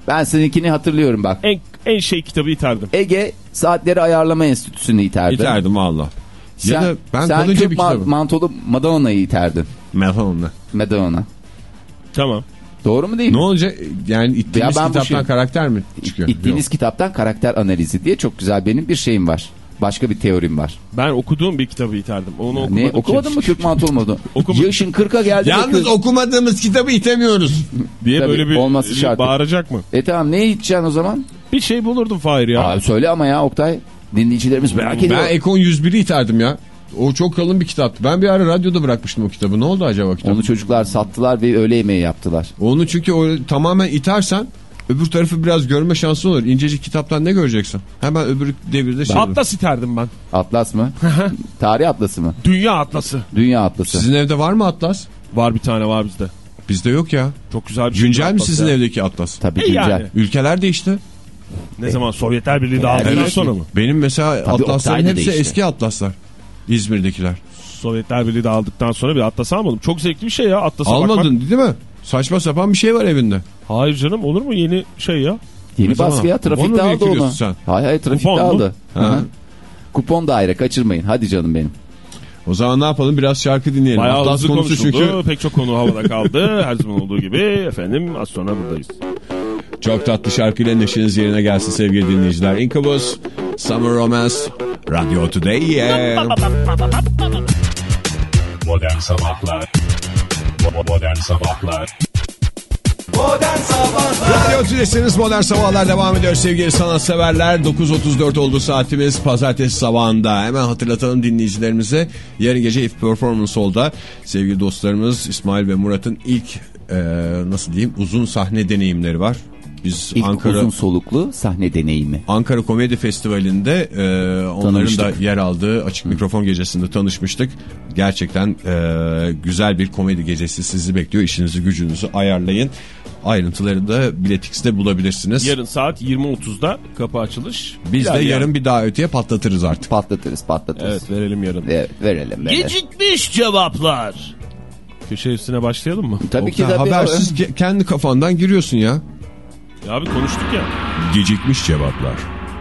Ben seninkini hatırlıyorum bak. En, en şey kitabı iterdim. Ege Saatleri Ayarlama Enstitüsü'nü iterdi. İterdim valla. Sen, Ya da ben sen kalınca bir ma- kitabı. mantolu Madonna'yı iterdin. Madonna. Madonna. Tamam. Doğru mu değil Ne mi? olacak yani ittiğimiz Ya kitaptan şey- karakter mi çıkıyor? İttiğiniz Yok. kitaptan karakter analizi diye çok güzel benim bir şeyim var. Başka bir teorim var. Ben okuduğum bir kitabı iterdim. Onu okumadım. Ne ki. okumadın mı Türk mantolu modu? Okumadım. Yaşın 40'a geldi. Yalnız kız- okumadığımız kitabı itemiyoruz. diye Tabii, böyle bir, olması bir şart. bağıracak mı? E tamam neye iteceksin o zaman? Bir şey bulurdum Fahir ya. Abi söyle ama ya Oktay. Dinleyicilerimiz merak ediyor. Ben Ekon 101'i iterdim ya. O çok kalın bir kitaptı. Ben bir ara radyoda bırakmıştım o kitabı. Ne oldu acaba kitap? Onu Onu, çocuklar sattılar ve öğle yemeği yaptılar. çünkü o tamamen itersen öbür tarafı biraz görme şansın olur. İncecik kitaptan ne göreceksin? Hemen öbür devirde şey olur. Atlas iterdim ben. Atlas mı? Tarih atlası mı? Dünya atlası. Dünya atlası. Sizin evde var mı Atlas? Var bir tane var bizde. Bizde yok ya. Çok güzel bir şey. Güncel mi sizin ya. evdeki Atlas? Tabii E güncel. yani. Ülkeler değişti. Ne zaman Sovyetler Birliği dağıldıktan sonra mı? Benim mesela Tabii Atlasların hepsi değişti. eski Atlaslar. İzmir'dekiler. Sovyetler Birliği dağıldıktan sonra bir Atlas almadım. Çok zevkli bir şey ya Atlas'a bakmak. Almadın değil mi? Saçma sapan bir şey var evinde. Hayır canım olur mu yeni şey ya? Yeni zaman? baskı ya trafikte aldı onu. sen? Hayır hayır trafikte Kupon aldı. Ha. Hı hı. Kupon daire kaçırmayın. Hadi canım benim. O zaman ne yapalım? Biraz şarkı dinleyelim. Bayağı Atlas hızlı konusu konuşuldu. çünkü Pek çok konu havada kaldı. Her zaman olduğu gibi efendim az sonra buradayız. Çok tatlı şarkıyla neşeniz yerine gelsin sevgili dinleyiciler. Incubus, Summer Romance, Radio Today. Yeah. Modern Sabahlar Modern Sabahlar Modern Sabahlar Radyo Tülesi'niz Modern Sabahlar devam ediyor sevgili sanatseverler. 9.34 oldu saatimiz pazartesi sabahında. Hemen hatırlatalım dinleyicilerimize. Yarın gece If Performance Hall'da sevgili dostlarımız İsmail ve Murat'ın ilk e, nasıl diyeyim uzun sahne deneyimleri var. Biz İlk Ankara uzun soluklu sahne deneyimi. Ankara Komedi Festivali'nde e, onların da Tanıştık. yer aldığı açık mikrofon gecesinde tanışmıştık. Gerçekten e, güzel bir komedi gecesi sizi bekliyor. İşinizi gücünüzü ayarlayın. Ayrıntıları da Biletix'te bulabilirsiniz. Yarın saat 20.30'da kapı açılış. Biz de İlerleyen- yarın bir daha öteye patlatırız artık. Patlatırız patlatırız. Evet verelim yarın. Evet, verelim böyle. Gecikmiş cevaplar. Köşe üstüne başlayalım mı? Tabii ki Oktay, tabii. habersiz ke- kendi kafandan giriyorsun ya. Ya abi konuştuk ya. Gecikmiş cevaplar.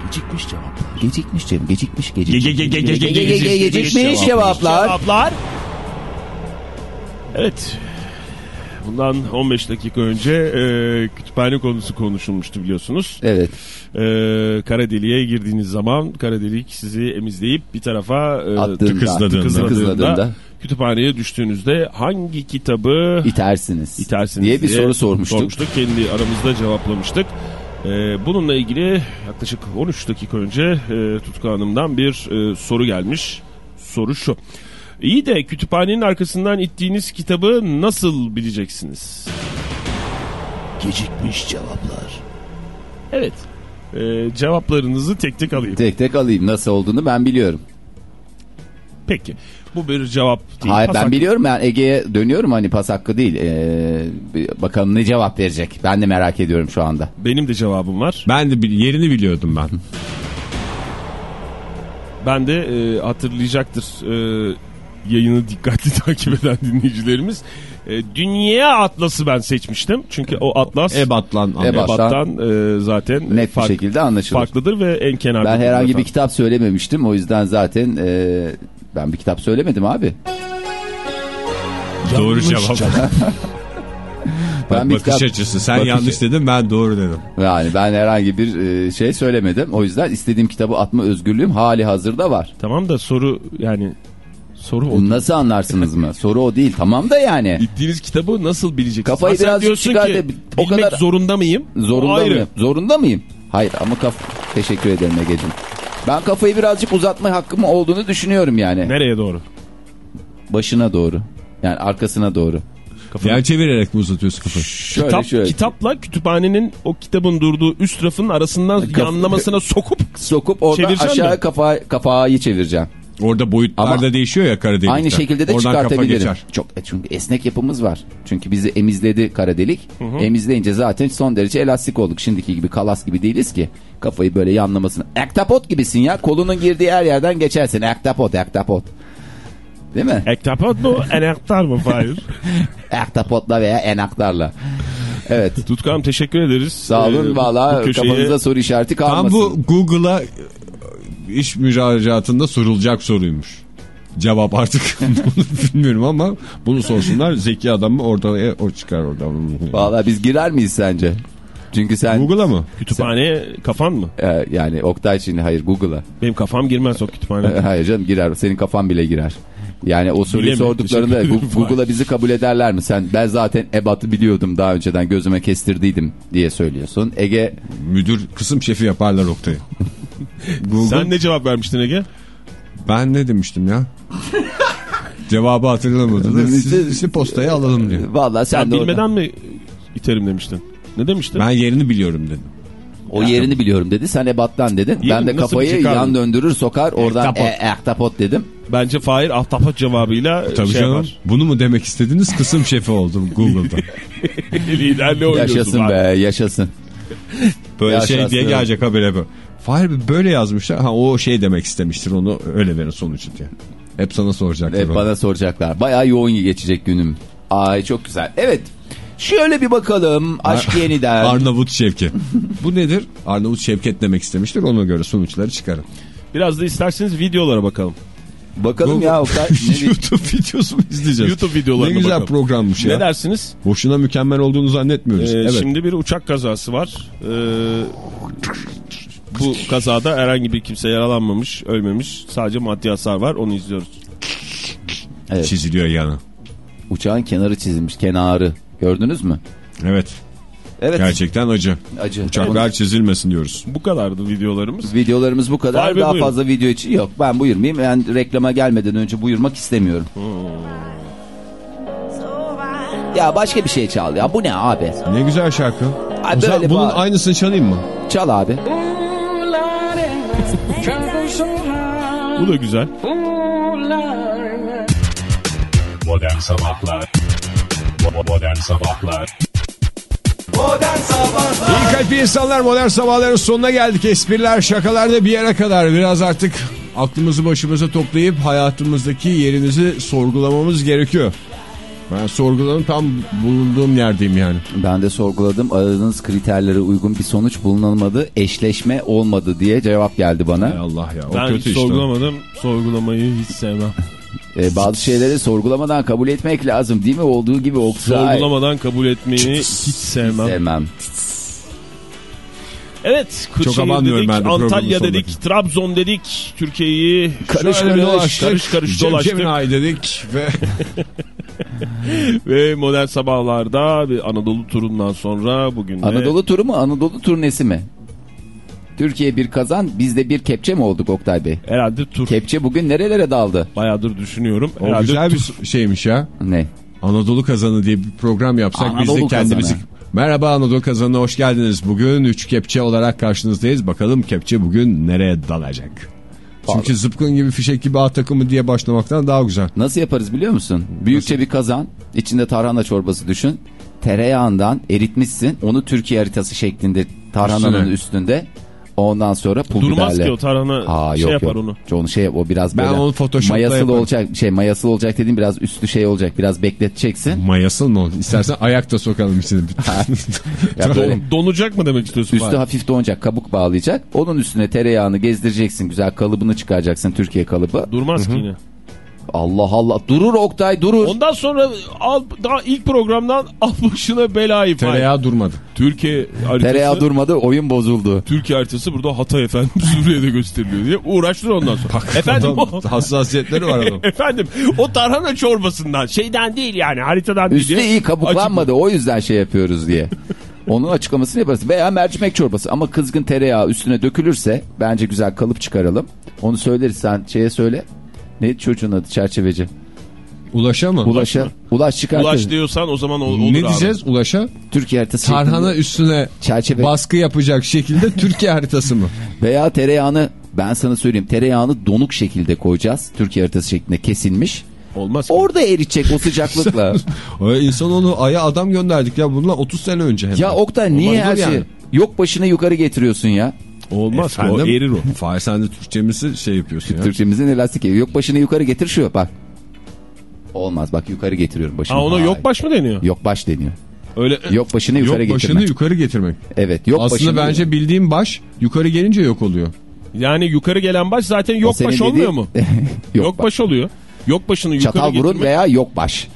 Gecikmiş cevaplar. Gecikmiş Cem, gecikmiş, Ge- gecikmiş. ge- ge- ge- ge- ge- ge- Ge- ge- ge- Gecikmiş cevaplar. Cevaplar. Evet. Bundan 15 dakika önce e, kütüphane konusu konuşulmuştu biliyorsunuz. Evet. E, kara deliğe girdiğiniz zaman kara delik sizi emizleyip bir tarafa e, tıkızladığında. tıkızladığında kütüphaneye düştüğünüzde hangi kitabı itersiniz. itersiniz diye bir soru sormuştuk. sormuştuk. Kendi aramızda cevaplamıştık. Ee, bununla ilgili yaklaşık 13 dakika önce e, Tutku Hanım'dan bir e, soru gelmiş. Soru şu. İyi de kütüphanenin arkasından ittiğiniz kitabı nasıl bileceksiniz? Gecikmiş cevaplar. Evet. Ee, cevaplarınızı tek tek alayım. Tek tek alayım nasıl olduğunu ben biliyorum. Peki. Bu bir cevap değil. Hayır Pas ben hakkı. biliyorum ben Ege'ye dönüyorum hani pas hakkı değil. Ee, bir bakalım ne cevap verecek. Ben de merak ediyorum şu anda. Benim de cevabım var. Ben de yerini biliyordum ben. Ben de e, hatırlayacaktır e, yayını dikkatli takip eden dinleyicilerimiz. E, Dünya Atlas'ı ben seçmiştim. Çünkü o Atlas Ebatlan. Ebat. Ebat'tan e, zaten Net bir fark- şekilde anlaşılır. farklıdır ve en kenarda. Ben herhangi bir kitap söylememiştim. O yüzden zaten e, ben bir kitap söylemedim abi. Doğru cevap. Ben bir Bakış kitap- açısı. Sen Bakış- yanlış dedin ben doğru dedim. Yani ben herhangi bir e, şey söylemedim. O yüzden istediğim kitabı atma özgürlüğüm hali hazırda var. Tamam da soru yani soru o. Nasıl anlarsınız mı? Soru o değil. Tamam da yani. İttiğiniz kitabı nasıl bileceksiniz? Kafayı birazcık diyorsun çıkar ki da- o kadar- zorunda mıyım? Zorunda Ayrı. mıyım? Zorunda mıyım? Hayır ama kaf teşekkür ederim Ege'cim. Ben kafayı birazcık uzatma hakkım olduğunu düşünüyorum yani. Nereye doğru? Başına doğru. Yani arkasına doğru. Kafanı- Yer çevirerek mi uzatıyorsun kafayı? Şöyle Kitap, şöyle. Kitapla kütüphanenin o kitabın durduğu üst rafın arasından Kaf- yanlamasına sokup Sokup oradan aşağı kafa, kafayı çevireceğim. Orada boyutlar Ama- da değişiyor ya kara delikte. Aynı şekilde de Oradan kafa çıkartabilirim. geçer. Çok e, çünkü esnek yapımız var. Çünkü bizi emizledi kara delik. Emizleyince zaten son derece elastik olduk. Şimdiki gibi kalas gibi değiliz ki. Kafayı böyle yanlamasına. Ektapot gibisin ya. Kolunun girdiği her yerden geçersin. Ektapot, ektapot. Değil mi? Ektapot mu? Enektar mı? Hayır. Ektapotla veya enaktarla. Evet. Tutkan teşekkür ederiz. Sağ olun. Ee, Valla köşeyi- kafanızda soru işareti Tam kalmasın. bu Google'a iş müracaatında sorulacak soruymuş. Cevap artık bilmiyorum ama bunu sorsunlar. Zeki adam mı orada e, o çıkar oradan. Valla biz girer miyiz sence? Çünkü sen Google'a mı? Kütüphaneye kafan mı? e, yani Oktay şimdi hayır Google'a. Benim kafam girmez o kütüphaneye. Hayır canım girer. Senin kafan bile girer. Yani o soruyu Bile mi? sorduklarında Google'a bizi kabul ederler mi? Sen ben zaten ebatı biliyordum daha önceden gözüme kestirdiydim diye söylüyorsun. Ege Müdür kısım şefi yaparlar Oktay'ı. Google. Sen ne cevap vermiştin Ege? Ben ne demiştim ya? Cevabı hatırlamadı da siz işte postayı alalım diye. vallahi sen Sen de orada- bilmeden mi iterim demiştin? Ne demiştin? Ben yerini biliyorum dedim. o yerini biliyorum dedi. Sen ebattan dedin. ben Yerini de kafayı yan döndürür sokar oradan Ektapot. e, ektapot dedim. Bence Fahir ahtapot cevabıyla Tabii şey canım. yapar. Bunu mu demek istediniz? Kısım şefi oldum Google'da. Liderle oynuyorsun. Yaşasın bak. be yaşasın. Böyle Yaşasın. şey diye gelecek habere böyle. Fahir böyle yazmışlar. Ha o şey demek istemiştir onu öyle verin sonucu diye. Hep sana soracaklar. Hep onu. bana soracaklar. Bayağı yoğun geçecek günüm. Ay çok güzel. Evet. Şöyle bir bakalım. Aşk yeniden. Arnavut Şevket. Bu nedir? Arnavut Şevket demek istemiştir. Ona göre sonuçları çıkarın. Biraz da isterseniz videolara bakalım. Bakalım ya Oktay. YouTube videosu mu izleyeceğiz? YouTube videolarına Ne güzel bakalım. programmış ya. Ne dersiniz? Boşuna mükemmel olduğunu zannetmiyoruz. Ee, evet. Şimdi bir uçak kazası var. Ee, bu kazada herhangi bir kimse yaralanmamış, ölmemiş. Sadece maddi hasar var. Onu izliyoruz. Evet. Çiziliyor yanı. Uçağın kenarı çizilmiş. Kenarı. Gördünüz mü? Evet. Evet. Gerçekten acı. Acı. Uçaklar çizilmesin diyoruz. Bu kadardı videolarımız. Videolarımız bu kadar. Vay Daha buyurun. fazla video için yok. Ben buyurmayayım. Ben reklama gelmeden önce buyurmak istemiyorum. Ya başka bir şey çal ya. Bu ne abi? Ne güzel şarkı. Ay, böyle bunun bağır. aynısını çalayım mı? Çal abi. Bu da güzel. Modern Sabahlar Modern Sabahlar Modern Sabahlar İyi kalpli insanlar modern sabahların sonuna geldik. Espriler şakalar da bir yere kadar. Biraz artık aklımızı başımıza toplayıp hayatımızdaki yerimizi sorgulamamız gerekiyor. Ben sorguladım tam bulunduğum yerdeyim yani. Ben de sorguladım. Aradığınız kriterlere uygun bir sonuç bulunamadı. Eşleşme olmadı diye cevap geldi bana. Hay Allah ya o Ben kötü hiç işte. sorgulamadım. Sorgulamayı hiç sevmem. Ee, bazı şeyleri sorgulamadan kabul etmek lazım değil mi? Olduğu gibi Oktay. Sorgulamadan kabul etmeyi hiç sevmem. Sevmem. Evet. Kırşehir dedik, ben de Antalya dedik, Trabzon dedik. Türkiye'yi Karış karış, dolaştık, karış karış Cem dolaştık. Dedik ve Ve modern sabahlarda bir Anadolu turundan sonra bugün de Anadolu turu mu? Anadolu turnesi mi? Türkiye bir kazan, biz de bir kepçe mi olduk Oktay Bey? herhalde tur. Kepçe bugün nerelere daldı? Bayağıdır düşünüyorum. o herhalde güzel tur. bir şeymiş ya. Ne? Anadolu Kazanı diye bir program yapsak biz Anadolu de kendimizi... Kazanı. Merhaba Anadolu Kazanı'na hoş geldiniz. Bugün 3 kepçe olarak karşınızdayız. Bakalım kepçe bugün nereye dalacak? Çünkü zıpkın gibi fişek gibi A takımı diye başlamaktan daha güzel. Nasıl yaparız biliyor musun? Büyükçe bir kazan, içinde tarhana çorbası düşün. Tereyağından eritmişsin, onu Türkiye haritası şeklinde tarhananın Üstüne. üstünde. Ondan sonra pul Durmaz biberle. ki o tarhana Aa, şey yok, yapar yok. onu. Onu şey o biraz Ben böyle onu Photoshop'ta mayasılı yaparım. olacak şey mayasılı olacak dediğim biraz üstü şey olacak biraz bekleteceksin. Mayasıl mı? İstersen ayak da sokalım içine. Ya böyle Donacak mı demek istiyorsun? üstü Fahir? hafif donacak kabuk bağlayacak. Onun üstüne tereyağını gezdireceksin güzel kalıbını çıkaracaksın Türkiye kalıbı. Durmaz ki yine. Allah Allah durur Oktay durur. Ondan sonra al, daha ilk programdan al başına belayı Fahir. Tereyağı durmadı. Türkiye haritası. Tereyağı durmadı oyun bozuldu. Türkiye haritası burada Hatay efendim Suriye'de gösteriliyor diye uğraştır ondan sonra. efendim o, Hassasiyetleri var adam. efendim o tarhana çorbasından şeyden değil yani haritadan değil. Üstü iyi kabuklanmadı o yüzden şey yapıyoruz diye. Onun açıklamasını yaparız. Veya mercimek çorbası ama kızgın tereyağı üstüne dökülürse bence güzel kalıp çıkaralım. Onu söyleriz sen şeye söyle. Ne çocuğun adı çerçeveci? Ulaşa mı? Ulaş'a. Ulaş çıkartır. Ulaş diyorsan o zaman ol- olur ne abi. diyeceğiz Ulaş'a? Türkiye haritası Tarhana şeklinde üstüne çerçeve baskı yapacak şekilde Türkiye haritası mı? veya tereyağını ben sana söyleyeyim tereyağını donuk şekilde koyacağız. Türkiye haritası şeklinde kesilmiş. Olmaz ki. Orada eritecek o sıcaklıkla. Ay, İnsanoğlu aya adam gönderdik ya bundan 30 sene önce. hem de. ya Oktay niye Olmaz her yani. şey yok başına yukarı getiriyorsun ya? Olmaz ki o Efendim? erir o. Fahir sen de Türkçemizi şey yapıyorsun ya. Türkçemizin elastik evi. Yok başını yukarı getir şu bak. Olmaz bak yukarı getiriyorum başını. Ha ona yok baş mı deniyor? Yok baş deniyor. Öyle Yok başını yukarı Yok başını getirmek. yukarı getirmek. Evet yok Aslında başını. bence bildiğim baş yukarı gelince yok oluyor. yani yukarı gelen baş zaten yok baş dediğin- olmuyor mu? yok, yok baş oluyor. Yok başını yukarı Çatal burun getirmek. veya yok baş.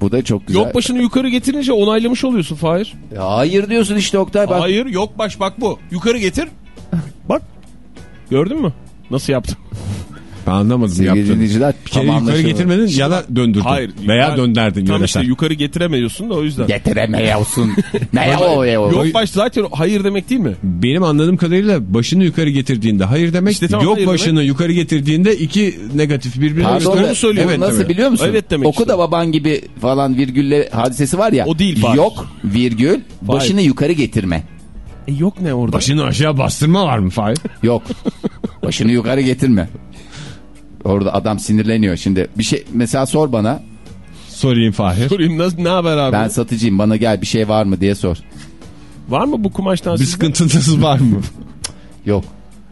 Bu da çok güzel. Yok başını yukarı getirince onaylamış oluyorsun Fahir. Ya Hayır diyorsun işte Oktay bak. Hayır yok baş bak bu. Yukarı getir. Gördün mü? Nasıl yaptım? Ben anlamadım Sevgili yaptığını. dinleyiciler Bir kere tam yukarı getirmedin yana döndürdün. Hayır. Veya ben- dönderdin Tam işte yukarı getiremiyorsun da o yüzden. Getiremiyorsun. ne ya o ya o. Yok baş zaten hayır demek değil mi? Benim anladığım kadarıyla başını yukarı getirdiğinde hayır demek. İşte tamam, yok hayır başını yukarı getirdiğinde iki negatif birbirine Pardon gösteriyor. da- söylüyorum. bu nasıl tabii. biliyor musun? Evet demek Oku da istiyorum. baban gibi falan virgülle hadisesi var ya. O değil Fahir. Yok virgül başını yukarı getirme. E yok ne orada? Başını aşağı bastırma var mı Fahir? Yok. Başını yukarı getirme. Orada adam sinirleniyor şimdi. Bir şey mesela sor bana. Sorayım Fahir. Sorayım nasıl ne haber abi? Ben satıcıyım bana gel bir şey var mı diye sor. Var mı bu kumaştan Bir sizde? sıkıntınız var mı? Yok.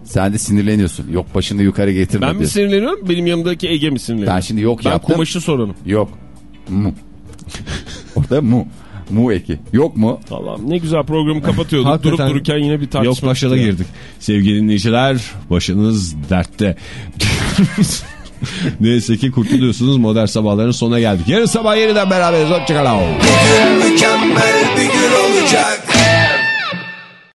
Sen de sinirleniyorsun. Yok başını yukarı getirme Ben mi diyorsun. sinirleniyorum? Benim yanımdaki Ege mi sinirleniyor? Ben şimdi yok Ben yaptım. kumaşı sorarım. Yok. Mu. Orada mu. Mu eki. Yok mu? Allah'ım ne güzel programı kapatıyorduk. Durup dururken yine bir tartışma. Yok başa girdik. Sevgili dinleyiciler başınız dertte. Neyse ki kurtuluyorsunuz modern sabahların sonuna geldik. Yarın sabah yeniden beraberiz. Hoşçakalın. Mükemmel bir gün olacak